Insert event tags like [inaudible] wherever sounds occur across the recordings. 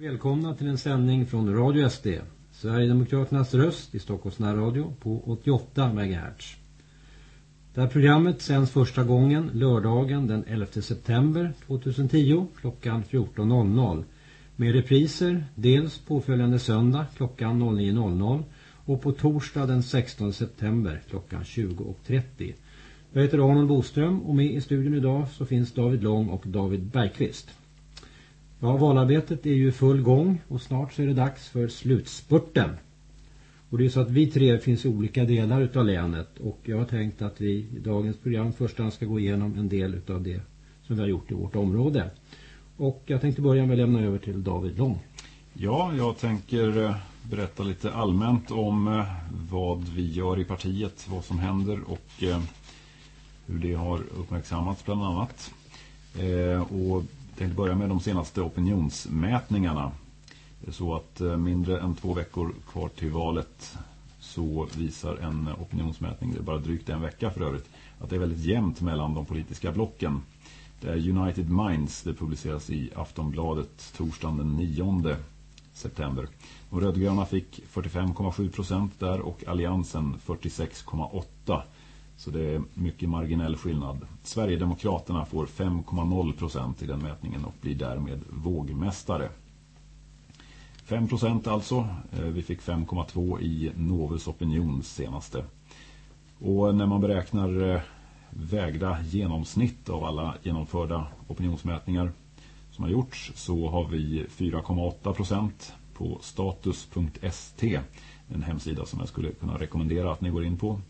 Välkomna till en sändning från Radio SD, Sverigedemokraternas röst i Stockholms närradio på 88 MHz. Det här programmet sänds första gången lördagen den 11 september 2010 klockan 14.00 med repriser dels påföljande söndag klockan 09.00 och på torsdag den 16 september klockan 20.30. Jag heter Arnold Boström och med i studion idag så finns David Lång och David Bergqvist. Ja, valarbetet är ju i full gång och snart så är det dags för slutspurten. Och det är så att vi tre finns i olika delar utav länet och jag har tänkt att vi i dagens program först ska gå igenom en del utav det som vi har gjort i vårt område. Och jag tänkte börja med att lämna över till David Lång. Ja, jag tänker eh, berätta lite allmänt om eh, vad vi gör i partiet, vad som händer och eh, hur det har uppmärksammats bland annat. Och tänkte börja med de senaste opinionsmätningarna. Det är så att eh, mindre än två veckor kvar till valet så visar en opinionsmätning, det är bara drygt en vecka för övrigt, att det är väldigt jämnt mellan de politiska blocken. Det är United Minds, det publiceras i Aftonbladet torsdagen den 9 september. De rödgröna fick 45,7 procent där och Alliansen 46,8 så det är mycket marginell skillnad. Sverigedemokraterna får 5,0 procent i den mätningen och blir därmed vågmästare. 5 procent alltså. Eh, vi fick 5,2 i Novus opinion senaste. Och när man beräknar eh, vägda genomsnitt av alla genomförda opinionsmätningar som har gjorts så har vi 4,8 procent på status.st en hemsida som jag skulle kunna rekommendera att ni går in på.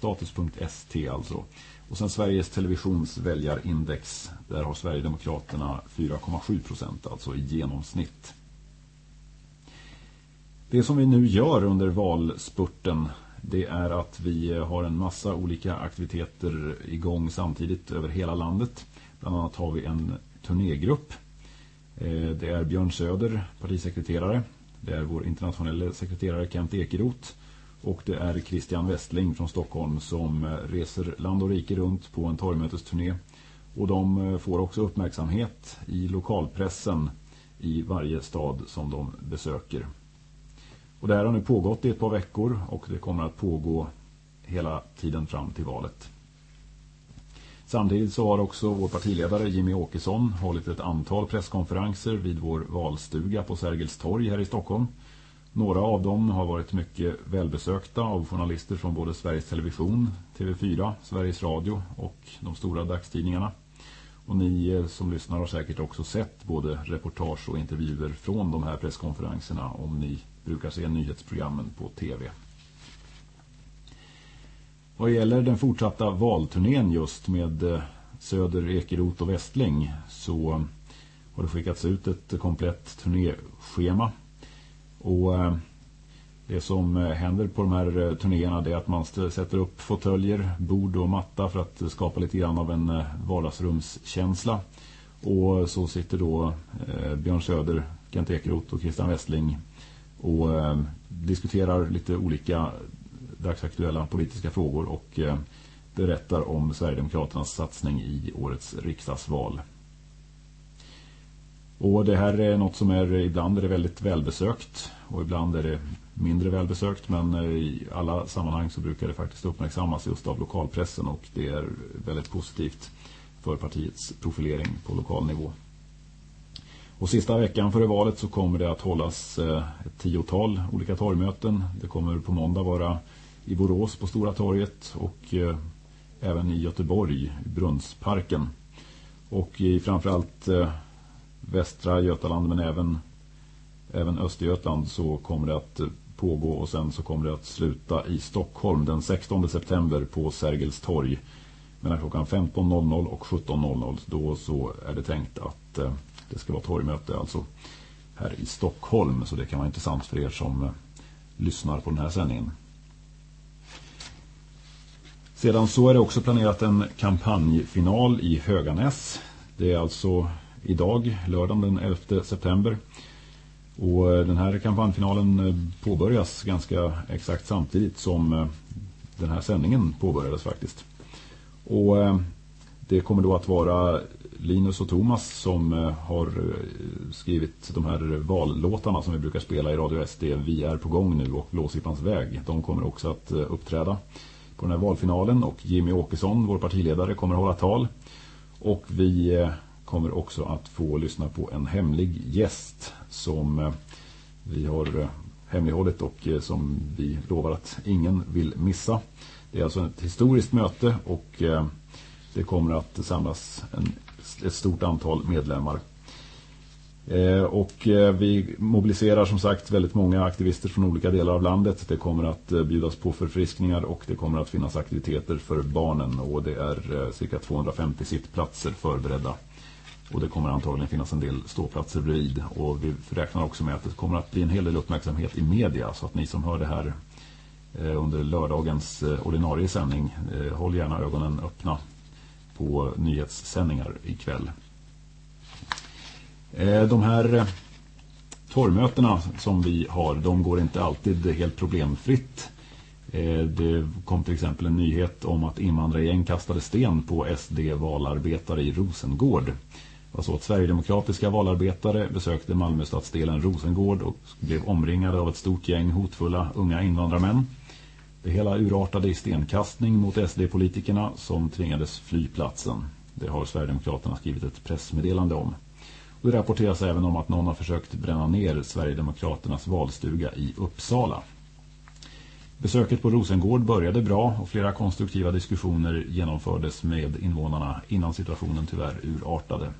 Status.st alltså. Och sen Sveriges Televisions väljarindex. Där har Sverigedemokraterna 4,7 procent alltså i genomsnitt. Det som vi nu gör under valspurten det är att vi har en massa olika aktiviteter igång samtidigt över hela landet. Bland annat har vi en turnégrupp. Eh, det är Björn Söder, partisekreterare. Det är vår internationella sekreterare Kent Ekeroth. Och det är Christian Westling från Stockholm som eh, reser land och rike runt på en torgmötesturné. Och de eh, får också uppmärksamhet i lokalpressen i varje stad som de besöker. Och det här har nu pågått i ett par veckor och det kommer att pågå hela tiden fram till valet. Samtidigt så har också vår partiledare Jimmy Åkesson hållit ett antal presskonferenser vid vår valstuga på Sergels torg här i Stockholm- några av dem har varit mycket välbesökta av journalister från både Sveriges Television, TV4, Sveriges Radio och de stora dagstidningarna. Och ni eh, som lyssnar har säkert också sett både reportage och intervjuer från de här presskonferenserna om ni brukar se nyhetsprogrammen på TV. Vad gäller den fortsatta valturnén just med eh, Söder, Ekerot och Västling så har det skickats ut ett komplett turnéschema och eh, det som eh, händer på de här eh, turnéerna är att man sätter upp fåtöljer, bord och matta för att skapa lite grann av en vardagsrumskänsla. Och så sitter då Björn Söder, Kent Ekeroth och Christian Westling och diskuterar lite olika dagsaktuella politiska frågor och berättar om Sverigedemokraternas satsning i årets riksdagsval. Och det här är något som är ibland är det väldigt välbesökt och ibland är det mindre välbesökt men eh, i alla sammanhang så brukar det faktiskt uppmärksammas just av lokalpressen och det är väldigt positivt för partiets profilering på lokal nivå. Och sista veckan före valet så kommer det att hållas eh, ett tiotal olika torgmöten. Det kommer på måndag vara i Borås på Stora torget och eh, även i Göteborg, i Brunnsparken. Och i framförallt västra Götaland men även, även Östergötland så kommer det att pågå och sen så kommer det att sluta i Stockholm den 16 september på Sergels torg mellan klockan 15.00 och 17.00 då så är det tänkt att eh, det ska vara torgmöte alltså här i Stockholm så det kan vara intressant för er som eh, lyssnar på den här sändningen. Sedan så är det också planerat en kampanjfinal i Höganäs. Det är alltså idag, lördagen den 11 september. Och eh, den här kampanjfinalen eh, påbörjas ganska exakt samtidigt som eh, den här sändningen påbörjades faktiskt. Och det kommer då att vara Linus och Thomas som har skrivit de här vallåtarna som vi brukar spela i Radio SD. Vi är på gång nu och Blåsippans väg. De kommer också att uppträda på den här valfinalen och Jimmy Åkesson, vår partiledare, kommer att hålla tal. Och vi kommer också att få lyssna på en hemlig gäst som eh, vi har eh, hemlighållit och eh, som vi lovar att ingen vill missa. Det är alltså ett historiskt möte och det kommer att samlas en, ett stort antal medlemmar. Och vi mobiliserar som sagt väldigt många aktivister från olika delar av landet. Det kommer att bjudas på förfriskningar och det kommer att finnas aktiviteter för barnen. Och det är cirka 250 sittplatser förberedda. Och det kommer antagligen finnas en del ståplatser bredvid. Och vi räknar också med att det kommer att bli en hel del uppmärksamhet i media. Så att ni som hör det här eh, under lördagens eh, ordinarie sändning, eh, håll gärna ögonen öppna på nyhetssändningar ikväll. De här torgmötena torrmötena som vi har, de går inte alltid helt problemfritt. Det kom till exempel en nyhet om att invandrargäng kastade sten på SD-valarbetare i Rosengård. Det var så att Sverigedemokratiska valarbetare besökte Malmö stadsdelen Rosengård och blev omringade av ett stort gäng hotfulla unga invandrarmän. Det hela urartade i stenkastning mot SD-politikerna som tvingades fly platsen. Det har Sverigedemokraterna skrivit ett pressmeddelande om. Och det rapporteras även om att någon har försökt bränna ner Sverigedemokraternas valstuga i Uppsala. Besöket på Rosengård började bra och flera konstruktiva diskussioner genomfördes med invånarna innan situationen tyvärr urartade.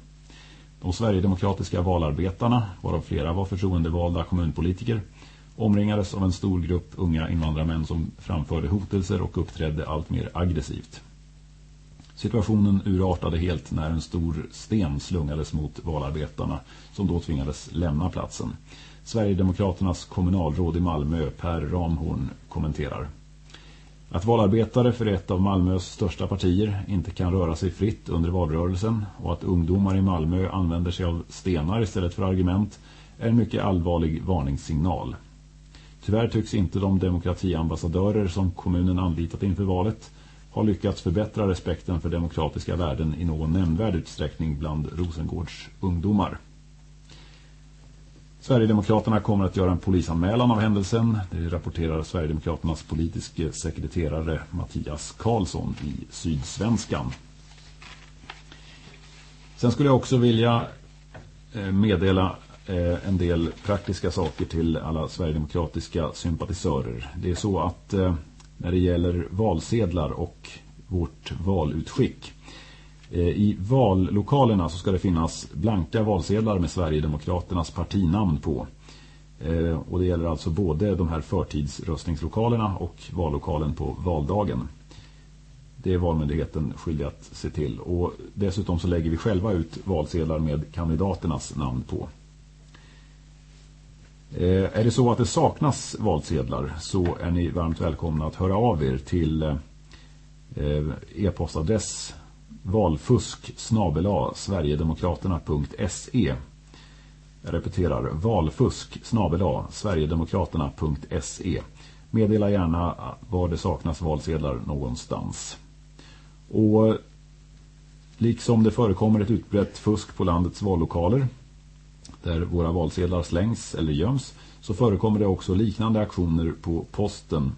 De Sverigedemokratiska valarbetarna, varav flera var förtroendevalda kommunpolitiker, omringades av en stor grupp unga invandrarmän som framförde hotelser och uppträdde allt mer aggressivt. Situationen urartade helt när en stor sten slungades mot valarbetarna som då tvingades lämna platsen. Sverigedemokraternas kommunalråd i Malmö, Per Ramhorn, kommenterar. Att valarbetare för ett av Malmös största partier inte kan röra sig fritt under valrörelsen och att ungdomar i Malmö använder sig av stenar istället för argument är en mycket allvarlig varningssignal. Tyvärr tycks inte de demokratiambassadörer som kommunen anlitat inför valet ha lyckats förbättra respekten för demokratiska värden i någon nämnvärd utsträckning bland Rosengårds ungdomar. Sverigedemokraterna kommer att göra en polisanmälan av händelsen. Det rapporterar Sverigedemokraternas politiske eh, sekreterare Mattias Karlsson i Sydsvenskan. Sen skulle jag också vilja eh, meddela eh, en del praktiska saker till alla sverigedemokratiska sympatisörer. Det är så att när det gäller valsedlar och vårt valutskick Eh, i vallokalerna så ska det finnas blanka valsedlar med Sverigedemokraternas partinamn på. Eh, och det gäller alltså både de här förtidsröstningslokalerna och vallokalen på valdagen. Det är valmyndigheten skyldig att se till. Och dessutom så lägger vi själva ut valsedlar med kandidaternas namn på. Eh, är det så att det saknas valsedlar så är ni varmt välkomna att höra av er till e-postadress valfusk snabela sverigedemokraterna.se Jag repeterar, valfusk snabela sverigedemokraterna.se Meddela gärna var det saknas valsedlar någonstans. Och liksom det förekommer ett utbrett fusk på landets vallokaler där våra valsedlar slängs eller göms så förekommer det också liknande aktioner på posten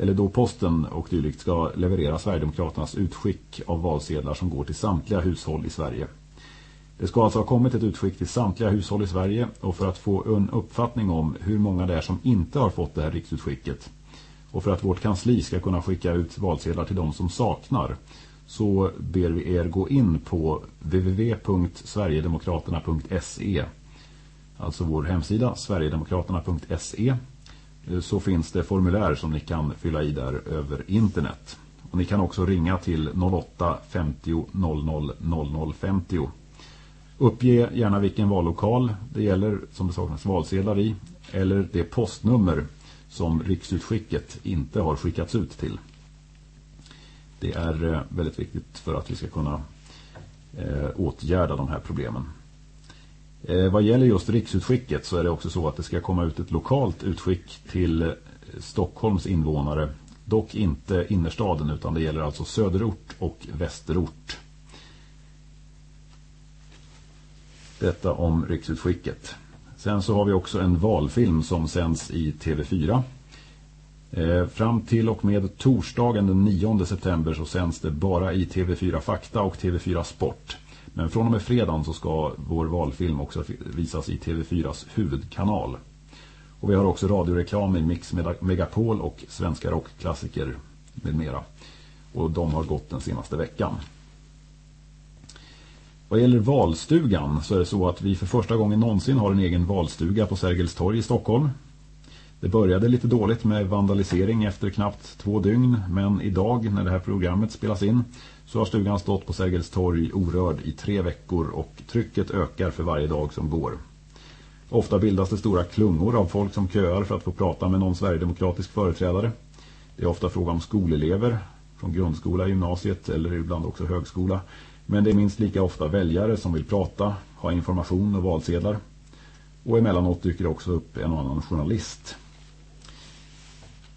eller då posten och dylikt ska leverera Sverigedemokraternas utskick av valsedlar som går till samtliga hushåll i Sverige. Det ska alltså ha kommit ett utskick till samtliga hushåll i Sverige och för att få en uppfattning om hur många det är som inte har fått det här riksutskicket och för att vårt kansli ska kunna skicka ut valsedlar till de som saknar så ber vi er gå in på www.sverigedemokraterna.se alltså vår hemsida sverigedemokraterna.se Eh, så finns det formulär som ni kan fylla i där över internet. Och ni kan också ringa till 08 50 00 00 50. Uppge gärna vilken vallokal det gäller som det saknas valsedlar i eller det postnummer som riksutskicket inte har skickats ut till. Det är eh, väldigt viktigt för att vi ska kunna eh, åtgärda de här problemen. Eh, vad gäller just riksutskicket så är det också så att det ska komma ut ett lokalt utskick till eh, Stockholms invånare. Dock inte innerstaden utan det gäller alltså söderort och västerort. Detta om riksutskicket. Sen så har vi också en valfilm som sänds i TV4. Eh, fram till och med torsdagen den 9 september så sänds det bara i TV4 Fakta och TV4 Sport. Men från och med fredagen så ska vår valfilm också visas i TV4s huvudkanal. Och vi har också radioreklam i Mix Megapol och Svenska rockklassiker med mera. Och de har gått den senaste veckan. Vad gäller valstugan så är det så att vi för första gången någonsin har en egen valstuga på Sergels torg i Stockholm. Det började lite dåligt med vandalisering efter knappt två dygn men idag när det här programmet spelas in så har stugan stått på Sergels torg orörd i tre veckor och trycket ökar för varje dag som går. Ofta bildas det stora klungor av folk som köar för att få prata med någon sverigedemokratisk företrädare. Det är ofta fråga om skolelever från grundskola, gymnasiet eller ibland också högskola. Men det är minst lika ofta väljare som vill prata, ha information och valsedlar. Och emellanåt dyker det också upp en och annan journalist.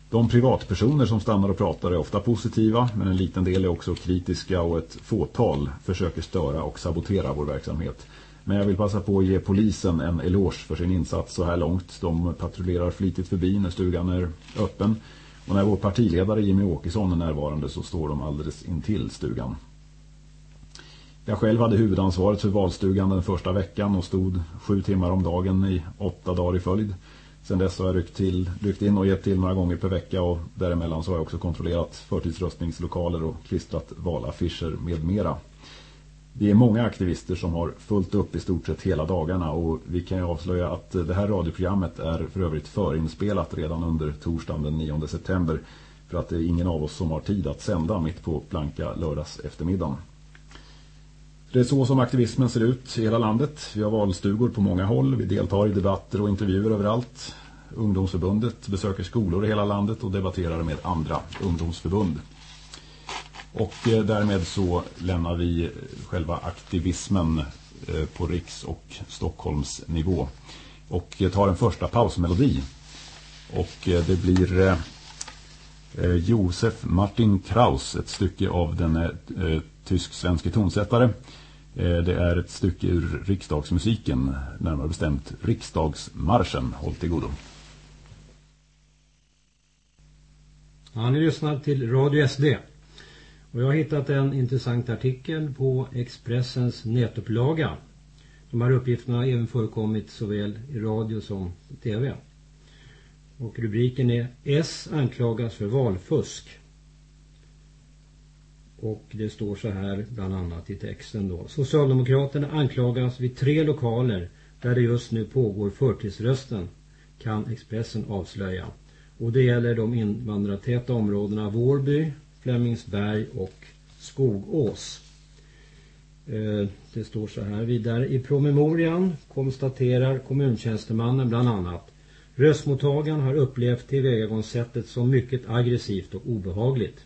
De privatpersoner som stannar och pratar är ofta positiva men en liten del är också kritiska och ett fåtal försöker störa och sabotera vår verksamhet. Men jag vill passa på att ge polisen en eloge för sin insats så här långt. De patrullerar flitigt förbi när stugan är öppen. Och när vår partiledare Jimmy Åkesson är närvarande så står de alldeles intill stugan. Jag själv hade huvudansvaret för valstugan den första veckan och stod sju timmar om dagen i åtta dagar i följd. Sen dess har jag ryckt, till, ryckt in och gett till några gånger per vecka och däremellan så har jag också kontrollerat förtidsröstningslokaler och klistrat valaffischer med mera. Vi är många aktivister som har fullt upp i stort sett hela dagarna och vi kan ju avslöja att det här radioprogrammet är för övrigt förinspelat redan under torsdagen den 9 september för att det är ingen av oss som har tid att sända mitt på blanka lördags eftermiddagen. Det är så som aktivismen ser ut i hela landet. Vi har valstugor på många håll. Vi deltar i debatter och intervjuer överallt. Ungdomsförbundet besöker skolor i hela landet och debatterar med andra ungdomsförbund. Och eh, därmed så lämnar vi själva aktivismen eh, på riks- och Stockholms nivå. Och eh, tar en första pausmelodi. Och det blir Josef Martin Kraus, ett stycke av den tysk-svenske tonsättare. Eh, det är ett stycke ur riksdagsmusiken, närmare bestämt riksdagsmarschen. Håll till godo. Ja, ni lyssnar till Radio SD. Och jag har hittat en intressant artikel på Expressens nätupplaga. De här uppgifterna har även förekommit såväl i radio som i tv. Och rubriken är S anklagas för valfusk. Och det står så här bland annat i texten då. Socialdemokraterna anklagas vid tre lokaler där det just nu pågår förtidsrösten kan Expressen avslöja. Och det gäller de invandrartäta områdena Vårby, Flemingsberg och Skogås. Eh, det står så här vidare. I promemorian konstaterar kommuntjänstemannen bland annat Röstmottagaren har upplevt tillvägagångssättet som mycket aggressivt och obehagligt.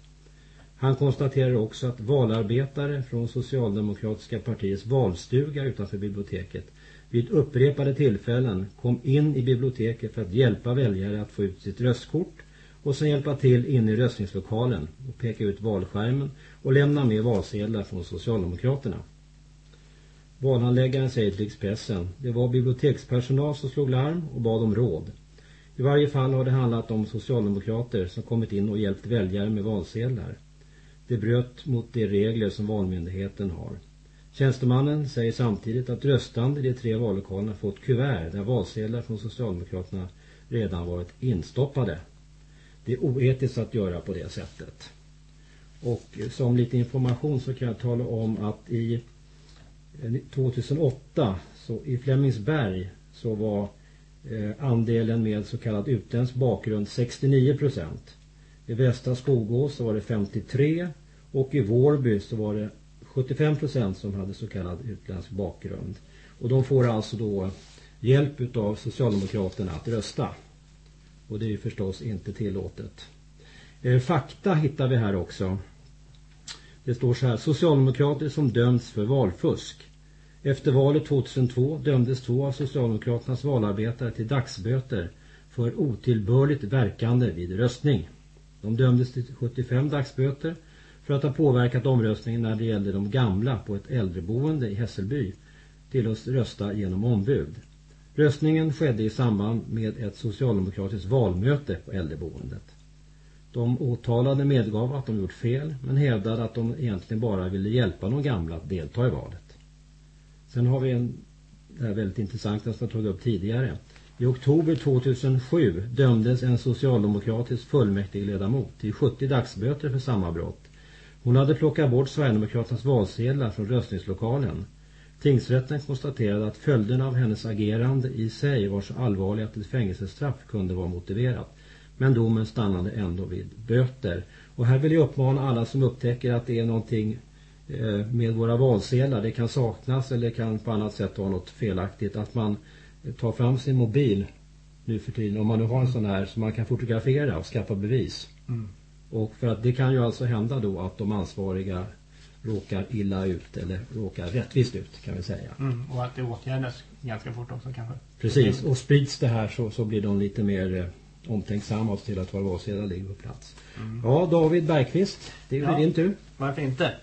Han konstaterar också att valarbetare från Socialdemokratiska partiets valstuga utanför biblioteket vid upprepade tillfällen kom in i biblioteket för att hjälpa väljare att få ut sitt röstkort och sen hjälpa till in i röstningslokalen och peka ut valskärmen och lämna med valsedlar från Socialdemokraterna. Valhandläggaren säger till Expressen, det var bibliotekspersonal som slog larm och bad om råd. I varje fall har det handlat om socialdemokrater som kommit in och hjälpt väljare med valsedlar. Det bröt mot de regler som valmyndigheten har. Tjänstemannen säger samtidigt att röstande i de tre vallokalerna fått kuvert där valsedlar från Socialdemokraterna redan varit instoppade. Det är oetiskt att göra på det sättet. Och som lite information så kan jag tala om att i eh, 2008 så i Flemingsberg så var eh, andelen med så kallad utländsk bakgrund 69 procent. I Västra Skogås så var det 53 och i Vårby så var det 75 procent som hade så kallad utländsk bakgrund. Och de får alltså då hjälp av Socialdemokraterna att rösta. Och det är ju förstås inte tillåtet. Eh, fakta hittar vi här också. Det står så här. Socialdemokrater som dömts för valfusk. Efter valet 2002 dömdes två av Socialdemokraternas valarbetare till dagsböter för otillbörligt verkande vid röstning. De dömdes till 75 dagsböter för att ha påverkat omröstningen när det gällde de gamla på ett äldreboende i Hässelby till att rösta genom ombud. Röstningen skedde i samband med ett socialdemokratiskt valmöte på äldreboendet. De åtalade medgav att de gjort fel men hävdade att de egentligen bara ville hjälpa de gamla att delta i valet. Sen har vi en, det här väldigt intressant som jag tog upp tidigare. I oktober 2007 dömdes en socialdemokratisk fullmäktigeledamot till 70 dagsböter för samma brott. Hon hade plockat bort Sverigedemokraternas valsedlar från röstningslokalen. Tingsrätten konstaterade att följderna av hennes agerande i sig var så allvarliga att ett fängelsestraff kunde vara motiverat. Men domen stannade ändå vid böter. Och här vill jag uppmana alla som upptäcker att det är någonting eh, med våra valsedlar. Det kan saknas eller kan på annat sätt vara något felaktigt. Att man tar fram sin mobil nu för tiden. Om man nu har en sån här som man kan fotografera och skaffa bevis. Mm. Och för att det kan ju alltså hända då att de ansvariga råkar illa ut eller råkar rättvist ut kan vi säga. Mm, och att det åtgärdas ganska fort också kanske. Precis, och sprids det här så, så blir de lite mer eh, omtänksamma och till att våra valsedlar ligger på plats. Mm. Ja, David Bergqvist, det är ja, din tur. Varför inte?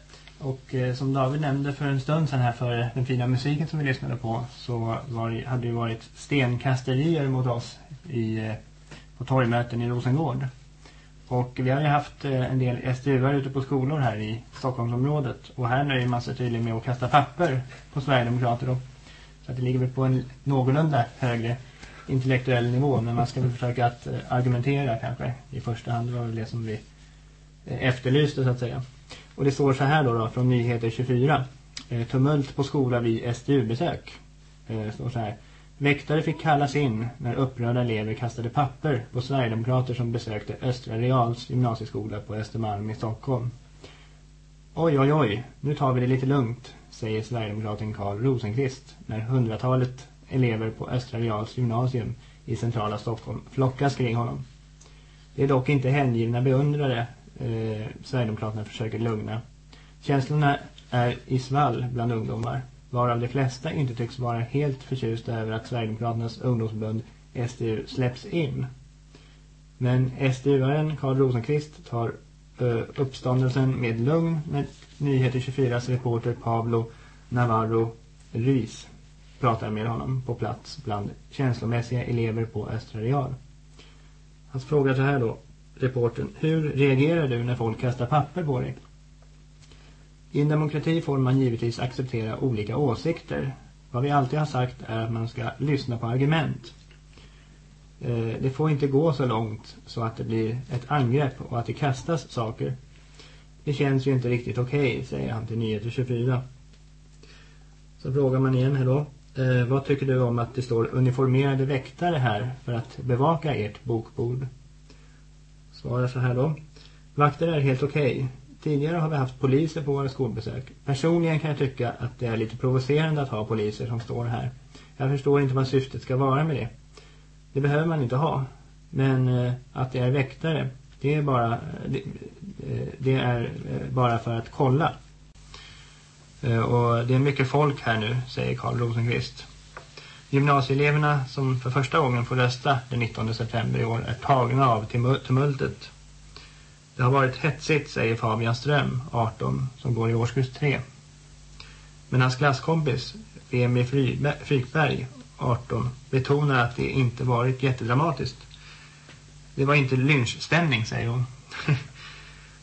Och eh, som David nämnde för en stund sedan här för den fina musiken som vi lyssnade på så var, hade det varit stenkasterier mot oss i, eh, på torgmöten i Rosengård. Och vi har ju haft eh, en del SDU ute på skolor här i Stockholmsområdet. Och här nöjer man sig tydligen med att kasta papper på Sverigedemokrater. Då. Så att det ligger väl på en någorlunda högre intellektuell nivå. Men man ska väl försöka att eh, argumentera kanske i första hand. Det var väl det som vi eh, efterlyste så att säga. Och det står så här då, då från Nyheter 24. Eh, tumult på skola vid SDU-besök. Eh, står så här. Väktare fick kallas in när upprörda elever kastade papper på Sverigedemokrater som besökte Östra Reals gymnasieskola på Östermalm i Stockholm. Oj, oj, oj, nu tar vi det lite lugnt, säger Sverigedemokraten Karl Rosenqvist när hundratalet elever på Östra Reals gymnasium i centrala Stockholm flockas kring honom. Det är dock inte hängivna beundrare eh, Sverigedemokraterna försöker lugna. Känslorna är i svall bland ungdomar varav de flesta inte tycks vara helt förtjusta över att Sverigedemokraternas ungdomsförbund SDU släpps in. Men SDU-aren Karl Rosenqvist tar eh, uppståndelsen med lugn när Nyheter 24s reporter Pablo Navarro Ruiz pratar med honom på plats bland känslomässiga elever på Östra Real. Han frågar så här då, reporten, hur reagerar du när folk kastar papper på dig? I en demokrati får man givetvis acceptera olika åsikter. Vad vi alltid har sagt är att man ska lyssna på argument. Eh, det får inte gå så långt så att det blir ett angrepp och att det kastas saker. Det känns ju inte riktigt okej, okay, säger han till Nyheter 24. Så frågar man igen här då. Eh, vad tycker du om att det står uniformerade väktare här för att bevaka ert bokbord? Svarar så här då. Vakter är helt okej. Okay. Tidigare har vi haft poliser på våra skolbesök. Personligen kan jag tycka att det är lite provocerande att ha poliser som står här. Jag förstår inte vad syftet ska vara med det. Det behöver man inte ha. Men eh, att det är väktare, det är bara, eh, det, eh, det är bara för att kolla. Och det är mycket folk här nu, säger Karl Rosenqvist. Gymnasieeleverna som för första gången får rösta den 19 september i år är tagna av tumultet. Det har varit hetsigt, säger Fabian Ström, 18, som går i årskurs 3. Men hans klasskompis, Femi Frykberg, 18, betonar att det inte varit jättedramatiskt. Det var inte lynchstämning, säger hon. [laughs]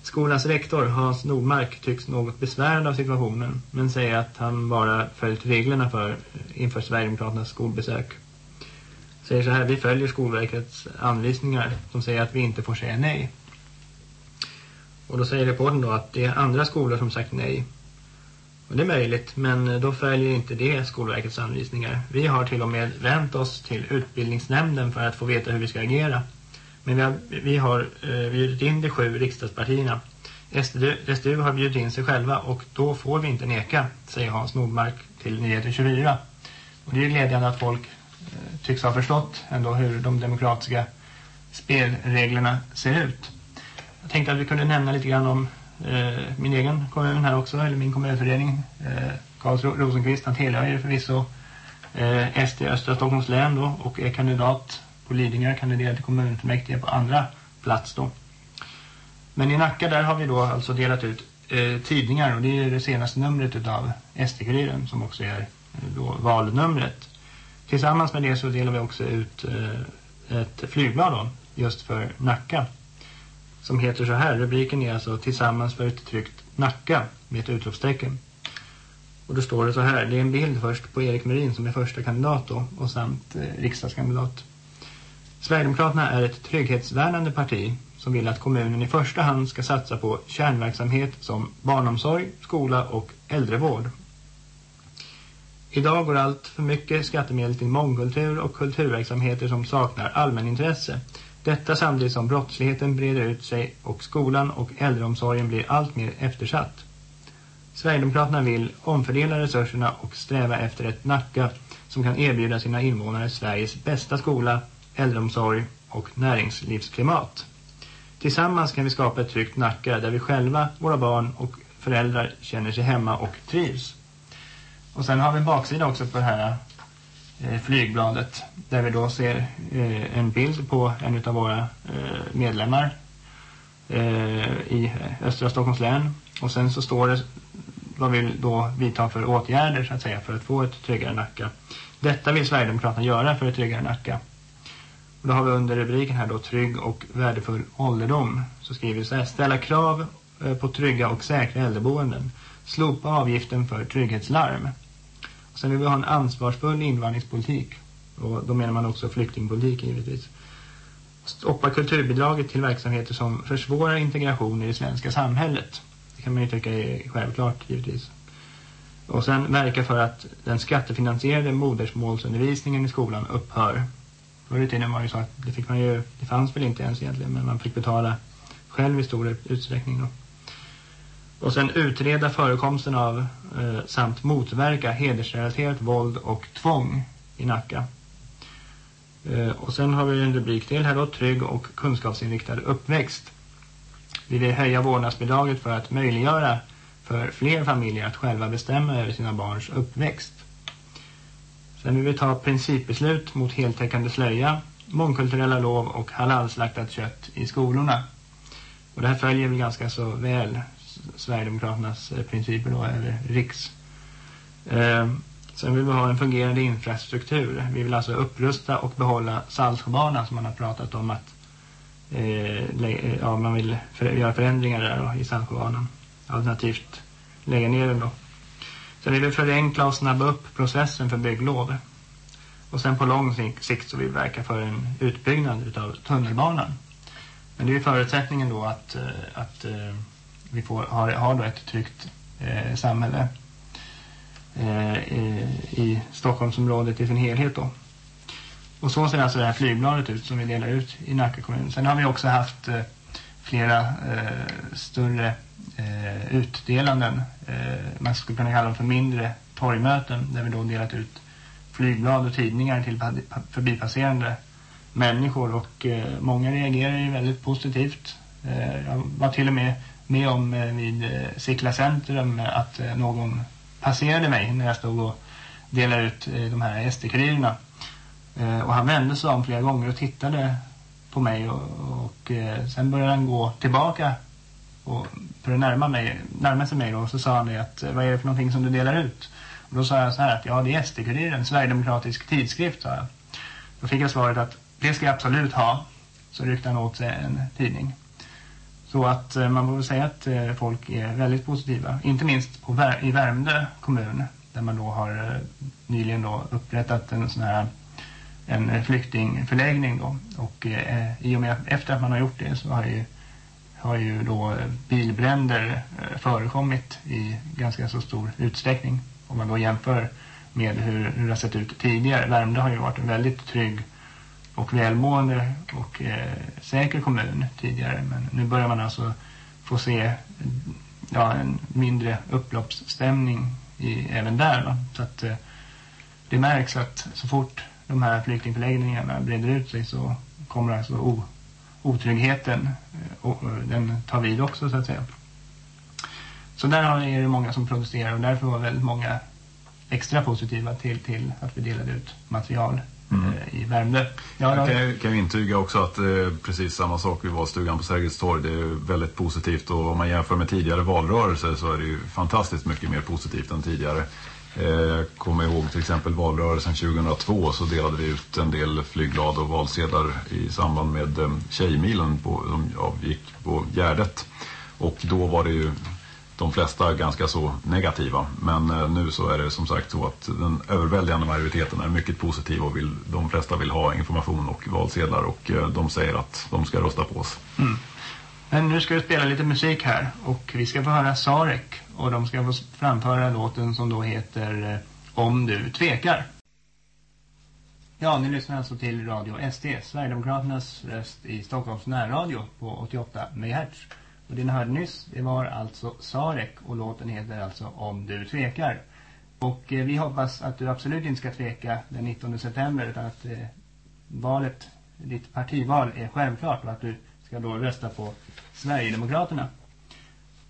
Skolans rektor, Hans Nordmark, tycks något besvärad av situationen, men säger att han bara följt reglerna för eh, inför Sverigedemokraternas skolbesök. Säger så här, vi följer Skolverkets anvisningar som säger att vi inte får säga nej. Och då säger reporten då att det är andra skolor som sagt nej. Och det är möjligt, men eh, då följer inte det Skolverkets anvisningar. Vi har till och med vänt oss till utbildningsnämnden för att få veta hur vi ska agera. Men vi har, vi har eh, bjudit in de sju riksdagspartierna. SDU, SDU har bjudit in sig själva och då får vi inte neka, säger Hans Nordmark till Nyheter 24. Och det är glädjande att folk eh, tycks ha förstått ändå hur de demokratiska spelreglerna ser ut. Jag tänkte att vi kunde nämna lite grann om eh, min egen kommun här också, eller min kommunförening. Eh, Karls Rosenqvist, han tillhör ju förvisso eh, SD Östra Stockholms län då och är kandidat på Lidingö, kandiderar till kommunfullmäktige på andra plats då. Men i Nacka där har vi då alltså delat ut eh, tidningar och det är det senaste numret av SD-kuriren som också är eh, då valnumret. Tillsammans med det så delar vi också ut eh, ett flygblad då, just för Nacka. Som heter så här, rubriken är alltså Tillsammans för ett tryggt Nacka med ett utropstecken. Och då står det så här, det är en bild först på Erik Merin som är första kandidat då, och samt eh, riksdagskandidat. Sverigedemokraterna är ett trygghetsvärnande parti som vill att kommunen i första hand ska satsa på kärnverksamhet som barnomsorg, skola och äldrevård. Idag går allt för mycket skattemedel till mångkultur och kulturverksamheter som saknar allmänintresse. Detta samtidigt som brottsligheten breder ut sig och skolan och äldreomsorgen blir allt mer eftersatt. Sverigedemokraterna vill omfördela resurserna och sträva efter ett Nacka som kan erbjuda sina invånare Sveriges bästa skola, äldreomsorg och näringslivsklimat. Tillsammans kan vi skapa ett tryggt Nacka där vi själva, våra barn och föräldrar känner sig hemma och trivs. Och sen har vi en baksida också på det här eh, flygbladet där vi då ser eh, en bild på en av våra eh, medlemmar eh, i östra Stockholms län. Och sen så står det vad vi då vidtar för åtgärder så att säga för att få ett tryggare Nacka. Detta vill Sverigedemokraterna göra för ett tryggare Nacka. Då har vi under rubriken här då trygg och värdefull ålderdom. Så skriver vi så här, ställa krav eh, på trygga och säkra äldreboenden. Slopa avgiften för trygghetslarm. Och sen vill vi ha en ansvarsfull invandringspolitik. Och då menar man också flyktingpolitik givetvis. Stoppa kulturbidraget till verksamheter som försvårar integration i det svenska samhället. Det kan man ju tycka är självklart givetvis. Och sen verka för att den skattefinansierade modersmålsundervisningen i skolan upphör. Förr i tiden var det så att det, fick man ju, det fanns väl inte ens egentligen men man fick betala själv i stor utsträckning då. Och sen utreda förekomsten av eh, samt motverka hedersrelaterat våld och tvång i Nacka. Eh, och sen har vi en rubrik till här då, trygg och kunskapsinriktad uppväxt. Vi vill höja vårdnadsbidraget för att möjliggöra för fler familjer att själva bestämma över sina barns uppväxt. Sen vill vi ta principbeslut mot heltäckande slöja, mångkulturella lov och halalslaktat kött i skolorna. Och det här följer väl ganska så väl Sverigedemokraternas eh, principer då, eller riks. Eh, sen vill vi ha en fungerande infrastruktur. Vi vill alltså upprusta och behålla Saltsjöbanan som man har pratat om att eh, ja, man vill för, göra förändringar där då, i Saltsjöbanan. Alternativt lägga ner den då. Sen vill vi förenkla och snabba upp processen för bygglov. Och sen på lång sikt så vill vi verka för en utbyggnad av tunnelbanan. Men det är förutsättningen då att, eh, att eh, vi får, har, har då ett tryggt eh, samhälle eh, i Stockholmsområdet i sin helhet då. Och så ser alltså det här flygbladet ut som vi delar ut i Nacka kommun. Sen har vi också haft eh, flera eh, större eh, utdelanden. Eh, man skulle kunna kalla dem för mindre torgmöten där vi då delat ut flygblad och tidningar till förbipasserande människor och eh, många reagerar ju väldigt positivt. Eh, jag var till och med med om eh, vid eh, Sickla centrum att eh, någon passerade mig när jag stod och delade ut eh, de här SD-kurirerna. Eh, och han vände sig om flera gånger och tittade på mig och, och eh, sen började han gå tillbaka och för att närma, mig, närma sig mig då, och så sa han det att eh, vad är det för någonting som du delar ut? Och då sa jag så här att ja det är SD-kuriren, Sverigedemokratisk tidskrift sa jag. Då fick jag svaret att det ska jag absolut ha. Så ryckte han åt sig en tidning. Så att eh, man får väl säga att folk är väldigt positiva. Inte minst på i Värmdö kommun där man då har nyligen då upprättat en sån här en eh, flyktingförläggning då. Och eh, i och med att efter att man har gjort det så har ju, har ju då eh, bilbränder eh, förekommit i ganska så stor utsträckning. Om man då jämför med hur, hur det har sett ut tidigare. Värmdö har ju varit en väldigt trygg och välmående och eh, säker kommun tidigare. Men nu börjar man alltså få se ja, en mindre upploppsstämning i, även där. Va? Så att eh, det märks att så fort de här flyktingförläggningarna breder ut sig så kommer alltså o, otryggheten eh, och, och, den tar vid också så att säga. Så där är det många som protesterar och därför var väldigt många extra positiva till, till att vi delade ut material mm. Eh, i Värmdö. Ja, jag kan, kan intyga också att eh, precis samma sak vid valstugan på Sergels torg. Det är väldigt positivt och om man jämför med tidigare valrörelser så är det ju fantastiskt mycket mer positivt än tidigare. Eh, Jag kommer ihåg till exempel valrörelsen 2002 så delade vi ut en del flygblad och valsedlar i samband med eh, Tjejmilen på, som avgick på Gärdet. Och då var det ju de flesta ganska så negativa. Men eh, nu så är det som sagt så att den överväldigande majoriteten är mycket positiv och vill, de flesta vill ha information och valsedlar och de säger att de ska rösta på oss. Mm. Men nu ska vi spela lite musik här och vi ska få höra Sarek och de ska få framföra låten som då heter eh, Om du tvekar. Ja, ni lyssnar alltså till Radio SD, Sverigedemokraternas röst i Stockholms närradio på 88 MHz. Och det ni hörde nyss, det var alltså Sarek och låten heter alltså Om du tvekar. Och eh, vi hoppas att du absolut inte ska tveka den 19 september utan att eh, valet, ditt partival är självklart och att du ska då rösta på Sverigedemokraterna.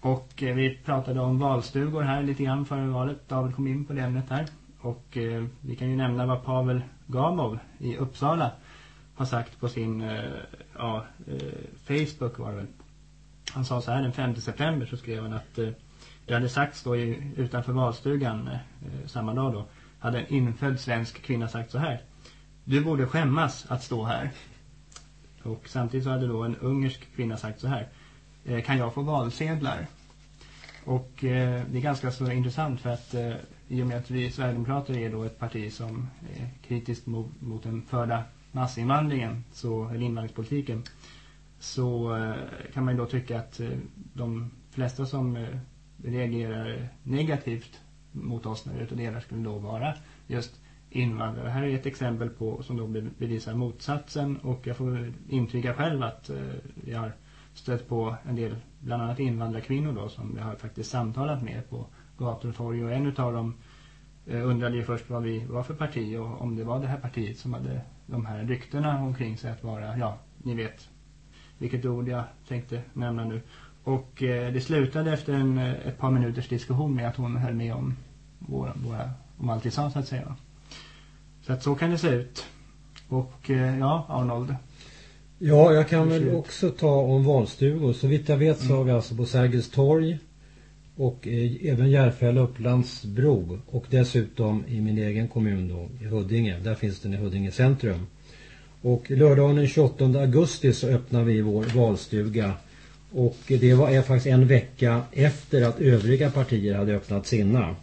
Och eh, vi pratade om valstugor här lite grann före valet. David kom in på det ämnet här. Och eh, vi kan ju nämna vad Pavel Gamov i Uppsala har sagt på sin eh, ja, eh, Facebook var det väl. Han sa så här den 5 september så skrev han att eh, det hade sagts då i, utanför valstugan eh, samma dag då. Hade en infödd svensk kvinna sagt så här. Du borde skämmas att stå här. Och samtidigt så hade då en ungersk kvinna sagt så här. Eh, kan jag få valsedlar? Och eh, det är ganska så intressant för att eh, i och med att vi Sverigedemokrater är då ett parti som är kritiskt mot, mot den förda massinvandringen, så, eller invandringspolitiken, så eh, kan man ju då tycka att eh, de flesta som eh, reagerar negativt mot oss när vi är ute och delar skulle då vara just invandrare. Här är ett exempel på som då bevisar motsatsen och jag får intyga själv att eh, jag har stött på en del, bland annat invandrarkvinnor då som jag har faktiskt samtalat med på gator och torg och en av dem eh, undrade ju först vad vi var för parti och om det var det här partiet som hade de här ryktena omkring sig att vara, ja, ni vet, vilket ord jag tänkte nämna nu. Och eh, det slutade efter en, eh, ett par minuters diskussion med att hon höll med om, våra, våra, om allt vi sa så att säga. Så att så kan det se ut. Och eh, ja, Arnold. Ja, jag kan väl också ta om valstugor. Så vitt jag vet så har vi alltså på Sergels torg och eh, även Järfälla Upplands bro och dessutom i min egen kommun då, i Huddinge. Där finns den i Huddinge centrum. Och lördagen den 28 augusti så öppnar vi vår valstuga. Och det var faktiskt en vecka efter att övriga partier hade öppnat sina.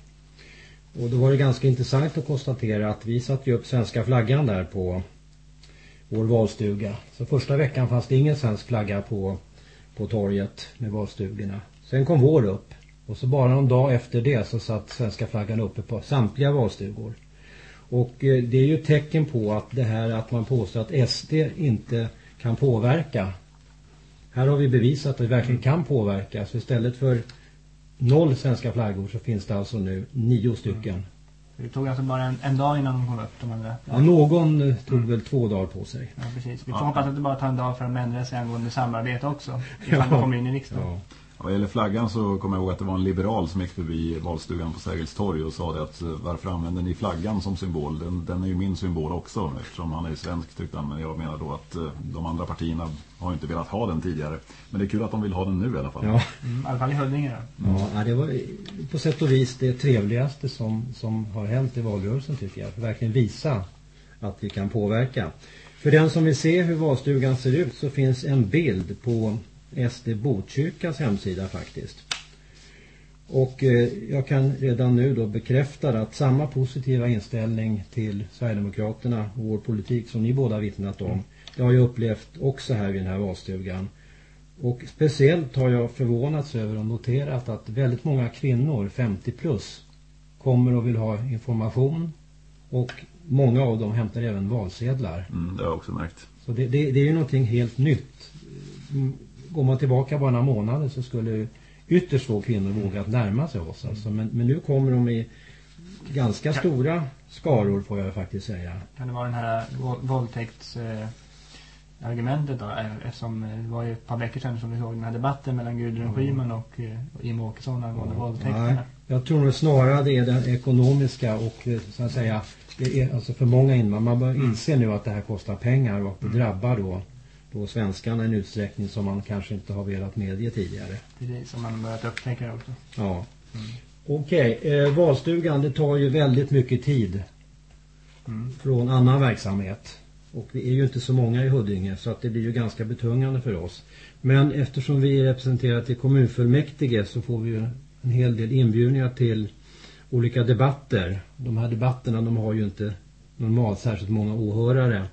Och då var det ganska intressant att konstatera att vi satte upp svenska flaggan där på vår valstuga. Så första veckan fanns det ingen svensk flagga på, på torget med valstugorna. Sen kom vår upp. Och så bara någon dag efter det så satt svenska flaggan uppe på samtliga valstugor. Och eh, det är ju ett tecken på att det här att man påstår att SD inte kan påverka. Här har vi bevisat att det verkligen kan påverka. Så istället för noll svenska flaggor så finns det alltså nu nio stycken. Det tog alltså bara en, en dag innan de kom upp de andra. Ja, någon eh, tog mm. väl två dagar på sig. Ja, precis. Vi får ja. hoppas att det bara tar en dag för att ändra sig angående samarbete också. [laughs] Ifall ja. de kommer in i riksdagen. Ja. Vad gäller flaggan så kommer jag ihåg att det var en liberal som gick förbi valstugan på Sergels torg och sa det att eh, varför använder ni flaggan som symbol? Den, den är ju min symbol också eftersom han är svensk tyckte han. Men jag menar då att eh, de andra partierna har inte velat ha den tidigare. Men det är kul att de vill ha den nu i alla fall. Ja, mm, i alla fall i Huddinge mm. Ja, det var på sätt och vis det trevligaste som, som har hänt i valrörelsen tycker jag. För verkligen visa att vi kan påverka. För den som vill se hur valstugan ser ut så finns en bild på SD Botkyrkas hemsida faktiskt. Och eh, jag kan redan nu då bekräfta att samma positiva inställning till Sverigedemokraterna och vår politik som ni båda vittnat om, det har jag upplevt också här vid den här valstugan. Och speciellt har jag förvånats över och noterat att väldigt många kvinnor, 50 plus, kommer och vill ha information och många av dem hämtar även valsedlar. Mm, det har jag också märkt. Så det, det, det är ju någonting helt nytt går man tillbaka bara några månader så skulle ytterst få kvinnor våga att närma sig oss. Alltså. Men, men nu kommer de i ganska stora skaror får jag faktiskt säga. Kan det vara den här våldtäkts... Eh, argumentet då, eh, eftersom eh, det var ju ett par veckor sedan som vi såg den här debatten mellan Gudrun mm. Schyman och eh, Jim Åkesson angående mm. våldtäkterna. Jag tror nog snarare det är det ekonomiska och så att säga det är alltså för många invandrare. Man bör mm. inse nu att det här kostar pengar och att det mm. drabbar då på svenskarna i en utsträckning som man kanske inte har velat medge tidigare. Precis, som man börjat upptäcka också. Ja. Mm. Okej, eh, valstugan det tar ju väldigt mycket tid Mm. från annan verksamhet. Och vi är ju inte så många i Huddinge så att det blir ju ganska betungande för oss. Men eftersom vi är representerade till kommunfullmäktige så får vi ju en hel del inbjudningar till olika debatter. De här debatterna de har ju inte normalt särskilt många åhörare.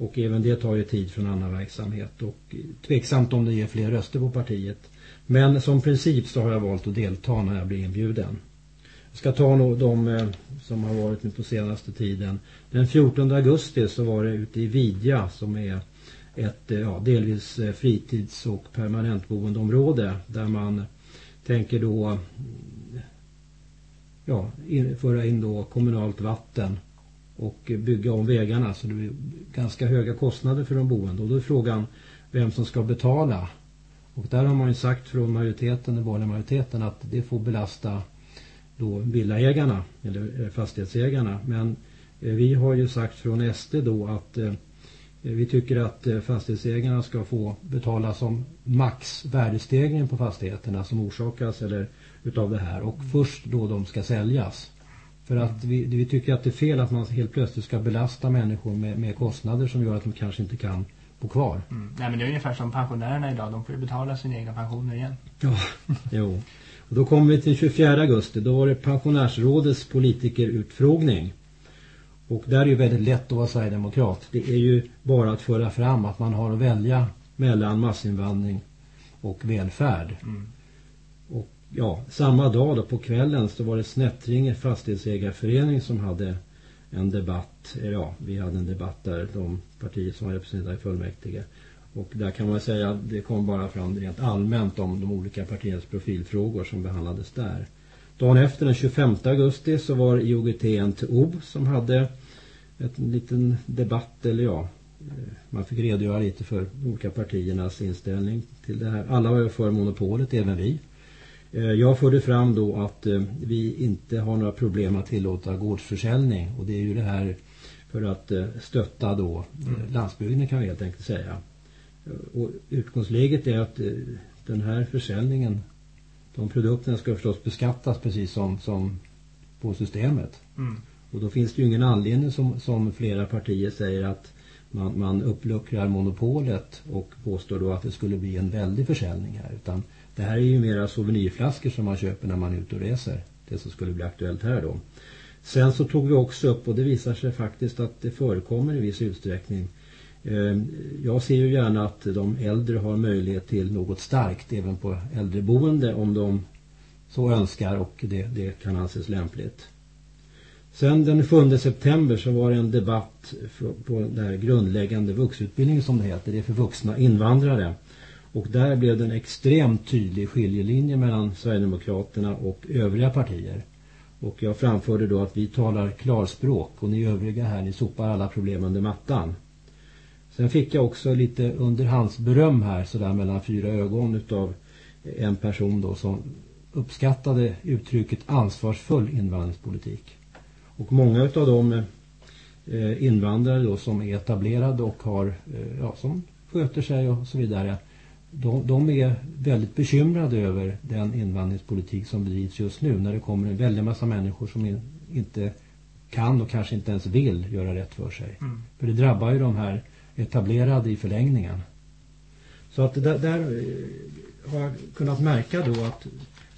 Och även det tar ju tid från annan verksamhet. Och eh, tveksamt om det ger fler röster på partiet. Men som princip så har jag valt att delta när jag blir inbjuden. Jag ska ta nog de eh, som har varit nu på senaste tiden. Den 14 augusti så var det ute i Vidja som är ett eh, ja, delvis fritids- och permanentboendeområde där man tänker då mm, ja, in, föra in då kommunalt vatten och bygga om vägarna så det blir ganska höga kostnader för de boende och då är frågan vem som ska betala. Och där har man ju sagt från majoriteten, den borgerliga majoriteten att det får belasta då villaägarna eller eh, fastighetsägarna. Men eh, vi har ju sagt från SD då att eh, vi tycker att fastighetsägarna ska få betala som max värdestegringen på fastigheterna som orsakas eller utav det här och först då de ska säljas. För att vi, vi tycker att det är fel att man helt plötsligt ska belasta människor med, med kostnader som gör att de kanske inte kan bo kvar. Mm. Nej men det är ungefär som pensionärerna idag. De får ju betala sina egna pensioner igen. Ja, [laughs] jo. Och då kommer vi till 24 augusti. Då var det pensionärsrådets politikerutfrågning. Och där är det ju väldigt lätt att vara Sverigedemokrat. Det är ju bara att föra fram att man har att välja mellan massinvandring och välfärd. Mm. Och ja, samma dag då på kvällen så var det Snättringe fastighetsägarförening som hade en debatt. Ja, vi hade en debatt där de partier som var representerade i fullmäktige. Och där kan man säga att det kom bara fram rent allmänt om de olika partiernas profilfrågor som behandlades där. Dagen efter den 25 augusti så var IOGT NTO som hade en liten debatt eller ja eh, man fick redogöra lite för olika partiernas inställning till det här. Alla var ju för monopolet, även vi. Eh, Jag förde fram då att eh, vi inte har några problem att tillåta gårdsförsäljning och det är ju det här för att eh, stötta då eh, landsbygden kan vi helt enkelt säga. Och utgångsläget är att den här försäljningen, de produkterna ska förstås beskattas precis som, som på systemet. Mm. Och då finns det ju ingen anledning som, som flera partier säger att man, man uppluckrar monopolet och påstår då att det skulle bli en väldig försäljning här. Utan det här är ju mera souvenirflaskor som man köper när man är ute och reser. Det som skulle bli aktuellt här då. Sen så tog vi också upp och det visar sig faktiskt att det förekommer i viss utsträckning. Ehm, jag ser ju gärna att de äldre har möjlighet till något starkt även på äldreboende om de så önskar och det, det kan anses lämpligt. Sen den 7 september så var det en debatt på den här grundläggande vuxutbildningen som det heter. Det är för vuxna invandrare. Och där blev det en extremt tydlig skiljelinje mellan Sverigedemokraterna och övriga partier. Och jag framförde då att vi talar klarspråk och ni övriga här ni sopar alla problem under mattan. Sen fick jag också lite underhandsberöm här sådär mellan fyra ögon utav en person då som uppskattade uttrycket ansvarsfull invandringspolitik. Och många utav de eh, invandrare då som är etablerade och har, eh, ja, som sköter sig och så vidare. De, de är väldigt bekymrade över den invandringspolitik som bedrivs just nu när det kommer en väldig massa människor som in, inte kan och kanske inte ens vill göra rätt för sig. Mm. För det drabbar ju de här etablerade i förlängningen. Så att där, där eh, har jag kunnat märka då att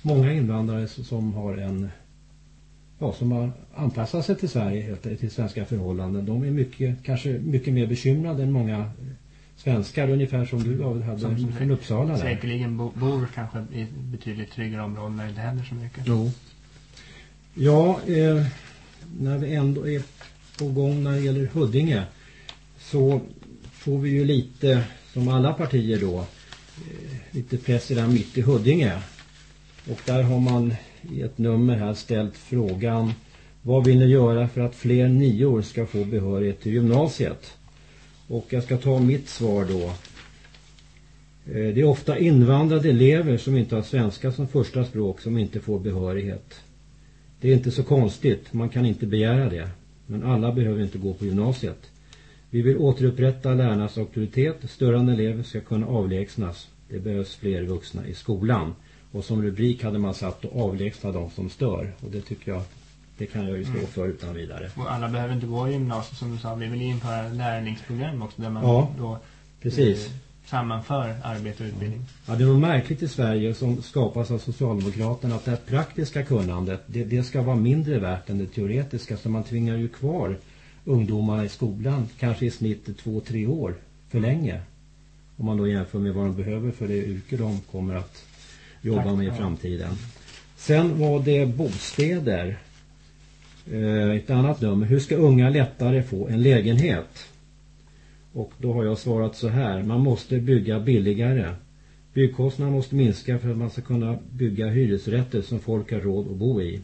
många invandrare som har en ja, som har anpassat sig till Sverige helt till svenska förhållanden. De är mycket, kanske mycket mer bekymrade än många svenskar ungefär som du David hade Som- som från Uppsala där. Säkerligen bo, bor kanske i betydligt tryggare områden där det inte händer så mycket. Jo. Ja, eh, när vi ändå är på gång när det gäller Huddinge så får vi ju lite, som alla partier då, eh, lite press redan mitt i Huddinge. Och där har man i ett nummer här ställt frågan vad vill ni göra för att fler nior ska få behörighet till gymnasiet? Och jag ska ta mitt svar då. Eh, det är ofta invandrade elever som inte har svenska som första språk som inte får behörighet. Det är inte så konstigt, man kan inte begära det. Men alla behöver inte gå på gymnasiet. Vi vill återupprätta lärarnas auktoritet. Störande elever ska kunna avlägsnas. Det behövs fler vuxna i skolan. Och som rubrik hade man satt att avlägsna de som stör. Och det tycker jag, det kan jag ju stå mm. för utan vidare. Och alla behöver inte gå i gymnasiet som du sa. Vi vill införa lärlingsprogram också där man ja, då precis. Eh, sammanför arbete och utbildning. Ja, det är nog märkligt i Sverige som skapas av Socialdemokraterna att det här praktiska kunnandet, det, det ska vara mindre värt än det teoretiska. Så man tvingar ju kvar ungdomar i skolan, kanske i snitt två, tre år för länge. Om man då jämför med vad de behöver för det yrke de kommer att jobba Tack, med i framtiden. Sen var det bostäder. Eh, ett annat nummer. Hur ska unga lättare få en lägenhet? Och då har jag svarat så här. Man måste bygga billigare. Byggkostnaderna måste minska för att man ska kunna bygga hyresrätter som folk har råd att bo i.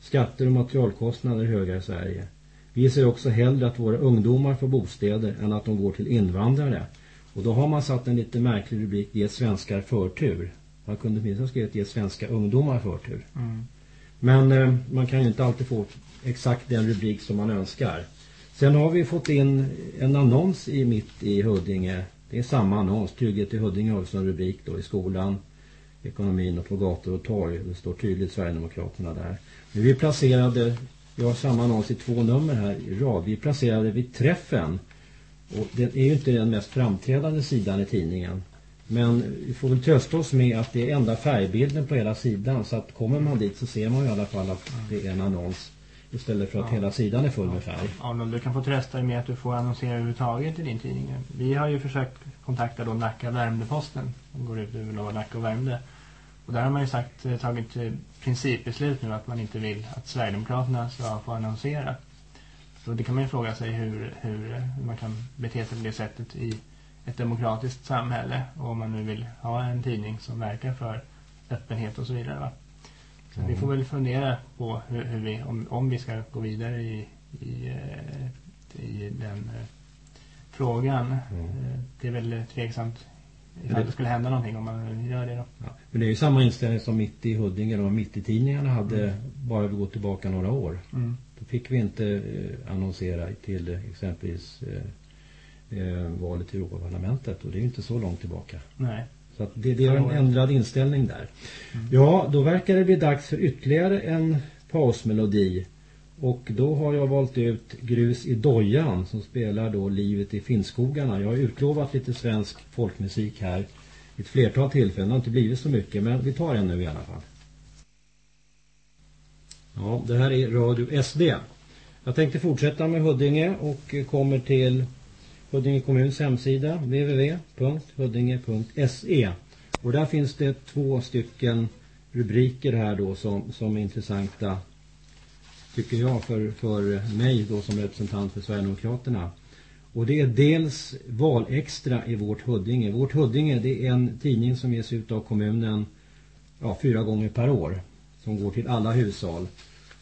Skatter och materialkostnader är höga i Sverige. Vi ser också hellre att våra ungdomar får bostäder än att de går till invandrare. Och då har man satt en lite märklig rubrik, ge svenskar förtur. Man kunde minst ha skrivit ge svenska ungdomar förtur. Mm. Men eh, man kan ju inte alltid få exakt den rubrik som man önskar. Sen har vi fått in en annons i mitt i Huddinge. Det är samma annons, Trygghet i Huddinge har som rubrik då i skolan, ekonomin och på gator och torg. Det står tydligt Sverigedemokraterna där. Men vi placerade, vi har samma annons i två nummer här i rad. Vi placerade vid träffen. Och det är ju inte den mest framträdande sidan i tidningen. Men vi får väl trösta oss med att det är enda färgbilden på hela sidan. Så att kommer man dit så ser man i alla fall att det är en annons. Istället för att ja. hela sidan är full med färg. Arnold, du kan få trösta dig med att du får annonsera överhuvudtaget i din tidning. Vi har ju försökt kontakta då Nacka Värmdeposten. De går ut över Nacka och Värmde. Och där har man ju sagt, eh, tagit eh, principbeslut nu att man inte vill att Sverigedemokraterna ska få annonsera. Så det kan man ju fråga sig hur, hur man kan bete sig på det sättet i ett demokratiskt samhälle. Och om man nu vill ha en tidning som verkar för öppenhet och så vidare va? Så mm. vi får väl fundera på hur, hur, vi, om, om vi ska gå vidare i, i, eh, i den eh, frågan. Mm. Eh, det är väl tveksamt ifall det skulle hända någonting om man gör det då. Ja. Men det är ju samma inställning som mitt i Huddinge och mitt i tidningarna hade mm. bara vi går tillbaka några år. Mm. Då fick vi inte annonsera till exempelvis eh, valet till Europaparlamentet och det är ju inte så långt tillbaka. Nej. Så att det, det är en ändrad inställning där. Mm. Ja, då verkar det bli dags för ytterligare en pausmelodi. Och då har jag valt ut Grus i dojan som spelar då Livet i Finnskogarna. Jag har utlovat lite svensk folkmusik här i ett flertal tillfällen. Det har inte blivit så mycket men vi tar en nu i alla fall. Ja, det här är Radio SD. Jag tänkte fortsätta med Huddinge och kommer till Huddinge kommuns hemsida www.huddinge.se och där finns det två stycken rubriker här då som, som är intressanta tycker jag för, för mig då som representant för Sverigedemokraterna. Och det är dels valextra i vårt Huddinge. Vårt Huddinge det är en tidning som ges ut av kommunen ja, fyra gånger per år. Som går till alla hushåll.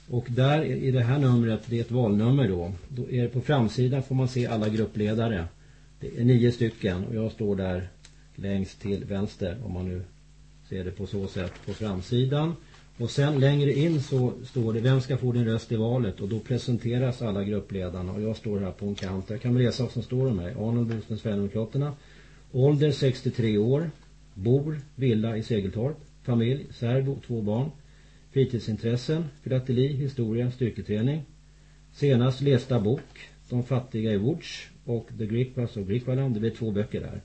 Och där i det här numret, det är ett valnummer då. Då är det på framsidan får man se alla gruppledare. Det är nio stycken och jag står där längst till vänster om man nu ser det på så sätt på framsidan. Och sen längre in så står det vem ska få din röst i valet och då presenteras alla gruppledarna och jag står här på en kant. Jag kan läsa vad som står om mig. Arnold Bosten Sverigedemokraterna. Ålder 63 år. Bor, villa i Segeltorp. Familj, särbo, två barn. Fritidsintressen, filateli, historia, styrketräning. Senast lästa bok, De fattiga i Woods och The Grippas och Grippaland. Det blir två böcker där.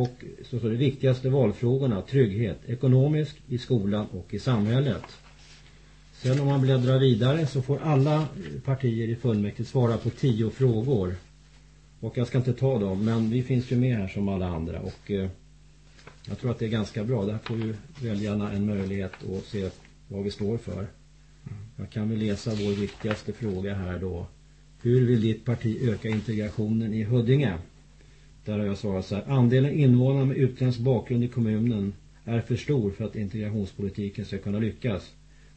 Och så står det viktigaste valfrågorna, trygghet, ekonomisk, i skolan och i samhället. Sen om man bläddrar vidare så får alla partier i fullmäktige svara på tio frågor. Och jag ska inte ta dem, men vi finns ju med här som alla andra. Och eh, jag tror att det är ganska bra. Där får ju väljarna en möjlighet att se vad vi står för. Jag kan väl läsa vår viktigaste fråga här då. Hur vill ditt parti öka integrationen i Huddinge? Där har jag svarat så här. Andelen invånare med utländsk bakgrund i kommunen är för stor för att integrationspolitiken ska kunna lyckas.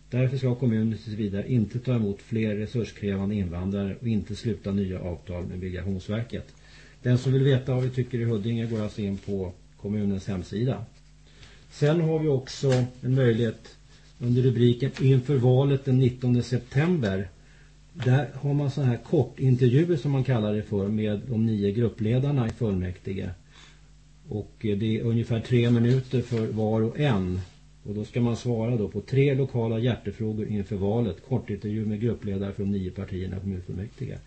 Därför ska kommunen tills vidare inte ta emot fler resurskrävande invandrare och inte sluta nya avtal med Migrationsverket. Den som vill veta vad vi tycker i Huddinge går alltså in på kommunens hemsida. Sen har vi också en möjlighet under rubriken Inför valet den 19 september. Där har man så här kortintervjuer som man kallar det för med de nio gruppledarna i fullmäktige. Och eh, det är ungefär tre minuter för var och en. Och då ska man svara då på tre lokala hjärtefrågor inför valet. Kortintervju med gruppledare från nio partierna på kommunfullmäktige.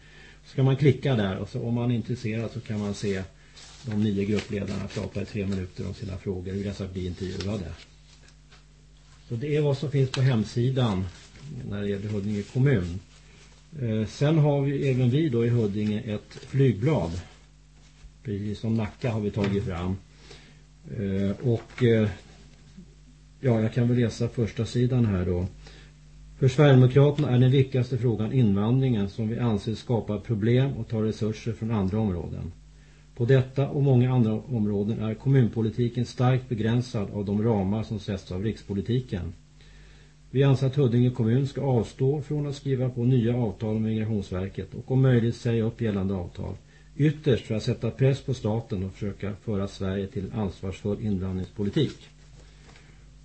Så ska man klicka där och så om man är intresserad så kan man se de nio gruppledarna prata i tre minuter om sina frågor. Hur dessa blir intervjuade. Så det är vad som finns på hemsidan när det gäller Huddinge kommun. Eh, sen har vi även vi då i Huddinge ett flygblad. Precis som Nacka har vi tagit fram. Eh, och eh, ja, jag kan väl läsa första sidan här då. För Sverigedemokraterna är den viktigaste frågan invandringen som vi anser skapar problem och tar resurser från andra områden. På detta och många andra områden är kommunpolitiken starkt begränsad av de ramar som sätts av rikspolitiken. Vi anser att Huddinge kommun ska avstå från att skriva på nya avtal med Migrationsverket och om möjligt säga upp gällande avtal. Ytterst för att sätta press på staten och försöka föra Sverige till ansvarsfull invandringspolitik.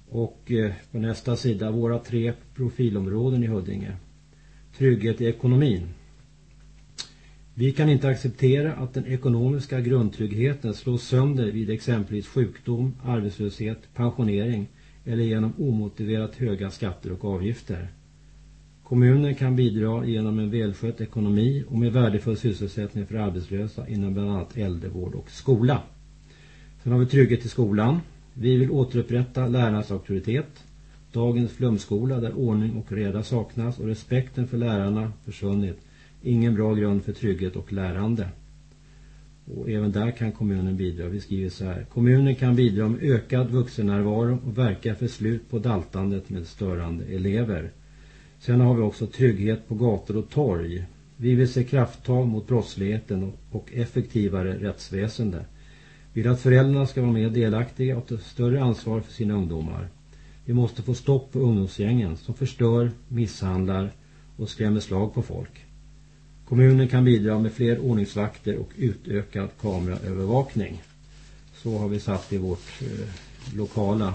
Och eh, på nästa sida våra tre profilområden i Huddinge. Trygghet i ekonomin. Vi kan inte acceptera att den ekonomiska grundtryggheten slås sönder vid exempelvis sjukdom, arbetslöshet, pensionering eller genom omotiverat höga skatter och avgifter. Kommunen kan bidra genom en välskött ekonomi och med värdefull sysselsättning för arbetslösa inom bland annat äldrevård och skola. Sen har vi trygghet i skolan. Vi vill återupprätta lärarnas auktoritet. Dagens flumskola där ordning och reda saknas och respekten för lärarna försvunnit. Ingen bra grund för trygghet och lärande. Och även där kan kommunen bidra. Vi skriver så här. Kommunen kan bidra med ökad vuxennärvaro och verka för slut på daltandet med störande elever. Sen har vi också trygghet på gator och torg. Vi vill se krafttag mot brottsligheten och effektivare rättsväsende. Vi vill att föräldrarna ska vara mer delaktiga och ta större ansvar för sina ungdomar. Vi måste få stopp på ungdomsgängen som förstör, misshandlar och skrämmer slag på folk. Kommunen kan bidra med fler ordningsvakter och utökad kameraövervakning. Så har vi satt i vårt eh, lokala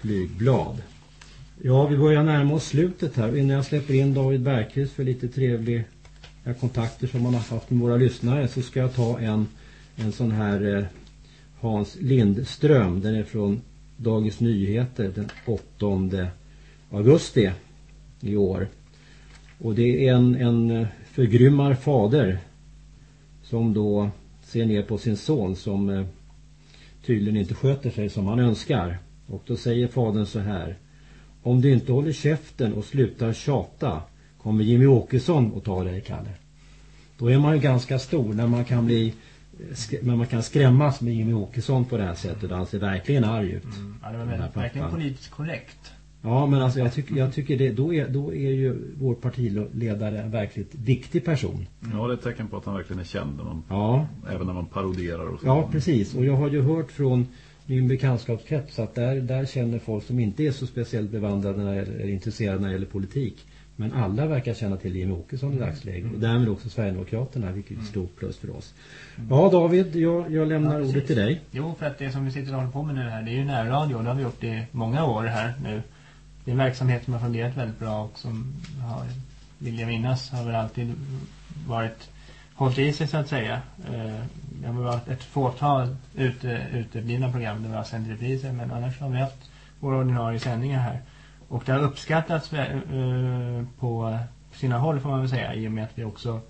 flygblad. Ja, vi börjar närma oss slutet här. Innan jag släpper in David Bergqvist för lite trevliga kontakter som man har haft med våra lyssnare så ska jag ta en, en sån här eh, Hans Lindström. Den är från Dagens Nyheter den 8 augusti i år. Och det är en, en eh, förgrymmar fader som då ser ner på sin son som eh, tydligen inte sköter sig som han önskar. Och då säger fadern så här. Om du inte håller käften och slutar tjata kommer Jimmy Åkesson att ta dig, Kalle. Då är man ju ganska stor när man kan bli men man kan skrämmas med Jimmy Åkesson på det här sättet. Han ser verkligen arg ut. Mm. Ja, det var väldigt, verkligen politiskt korrekt. Ja, men alltså jag tycker, jag tycker det, då är, då är ju vår partiledare en verkligt viktig person. Ja, det är ett tecken på att han verkligen är känd. Man, ja. Även när man paroderar och så. Ja, precis. Och jag har ju hört från min bekantskapskrets att där, där känner folk som inte är så speciellt bevandrade när, eller intresserade när det gäller politik. Men alla verkar känna till Jimmy Åkesson i dagsläget. Och därmed också Sverigedemokraterna, vilket är ett stort plus för oss. Ja, David, jag, jag lämnar ja, ordet till dig. Jo, för att det som vi sitter och håller på med nu här, det är ju närradio. Det har vi gjort i många år här nu det är en verksamhet som har fungerat väldigt bra och som har, vill jag minnas, har väl alltid varit hållit i sig så att säga. Eh, det har varit ett fåtal ute, uteblivna program där vi har sänt repriser men annars har vi haft våra ordinarie sändningar här. Och det har uppskattats eh, på sina håll får man väl säga i och med att vi också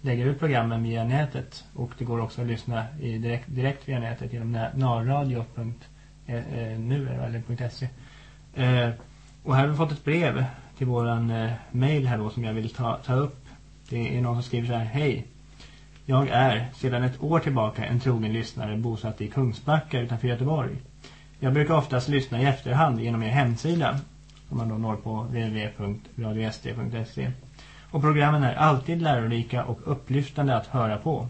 lägger ut programmen via nätet och det går också att lyssna i direkt, direkt via nätet genom narradio.nu eh, eller .se. Och här har vi fått ett brev till våran eh, mail här då som jag vill ta, ta upp. Det är någon som skriver så här. Hej. Jag är sedan ett år tillbaka en trogen lyssnare bosatt i Kungsbacka utanför Göteborg. Jag brukar oftast lyssna i efterhand genom er hemsida som man då når på www.radiosd.se. Och programmen är alltid lärorika och upplyftande att höra på.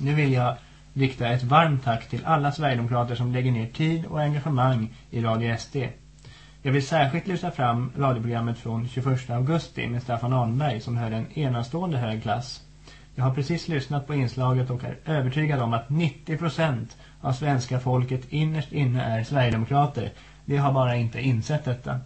Nu vill jag rikta ett varmt tack till alla Sverigedemokrater som lägger ner tid och engagemang i Radio SD. Jag vill särskilt lyfta fram radioprogrammet från 21 augusti med Staffan Arnberg som höll en enastående hög klass. Jag har precis lyssnat på inslaget och är övertygad om att 90% av svenska folket innerst inne är Sverigedemokrater. De har bara inte insett detta.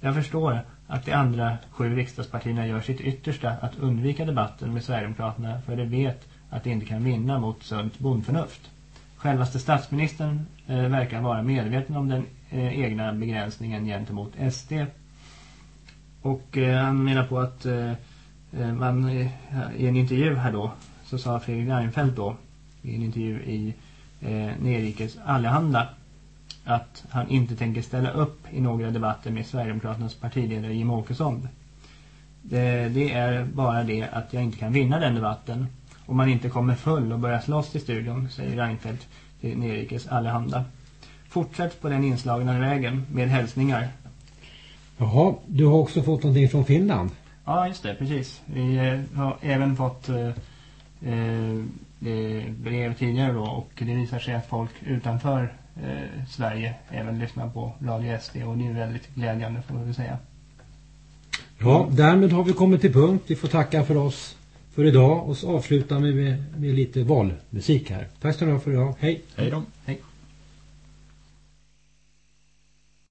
Jag förstår att de andra sju riksdagspartierna gör sitt yttersta att undvika debatten med Sverigedemokraterna för de vet att de inte kan vinna mot sunt bondförnuft. Självaste statsministern eh, verkar vara medveten om den eh, egna begränsningen gentemot SD. Och eh, han menar på att eh, eh man eh, i en intervju här då så sa Fredrik Reinfeldt då i en intervju i eh, Nerikes Allehanda att han inte tänker ställa upp i några debatter med Sverigedemokraternas partiledare Jim Åkesson. Det, det, är bara det att jag inte kan vinna den debatten om man inte kommer full och börjar slåss i studion, säger Reinfeldt till Nerikes Allehanda. Fortsätt på den inslagna vägen med hälsningar. Jaha, du har också fått någonting från Finland. Ja, just det, precis. Vi eh, har även fått eh, eh, brev tidigare då och det visar sig att folk utanför eh, Sverige även lyssnar på Radio SD och det är väldigt glädjande får vi säga. Ja, därmed har vi kommit till punkt. Vi får tacka för oss för idag och så avslutar vi med, med lite valmusik här. Tack du ha för idag. Hej! Hej då!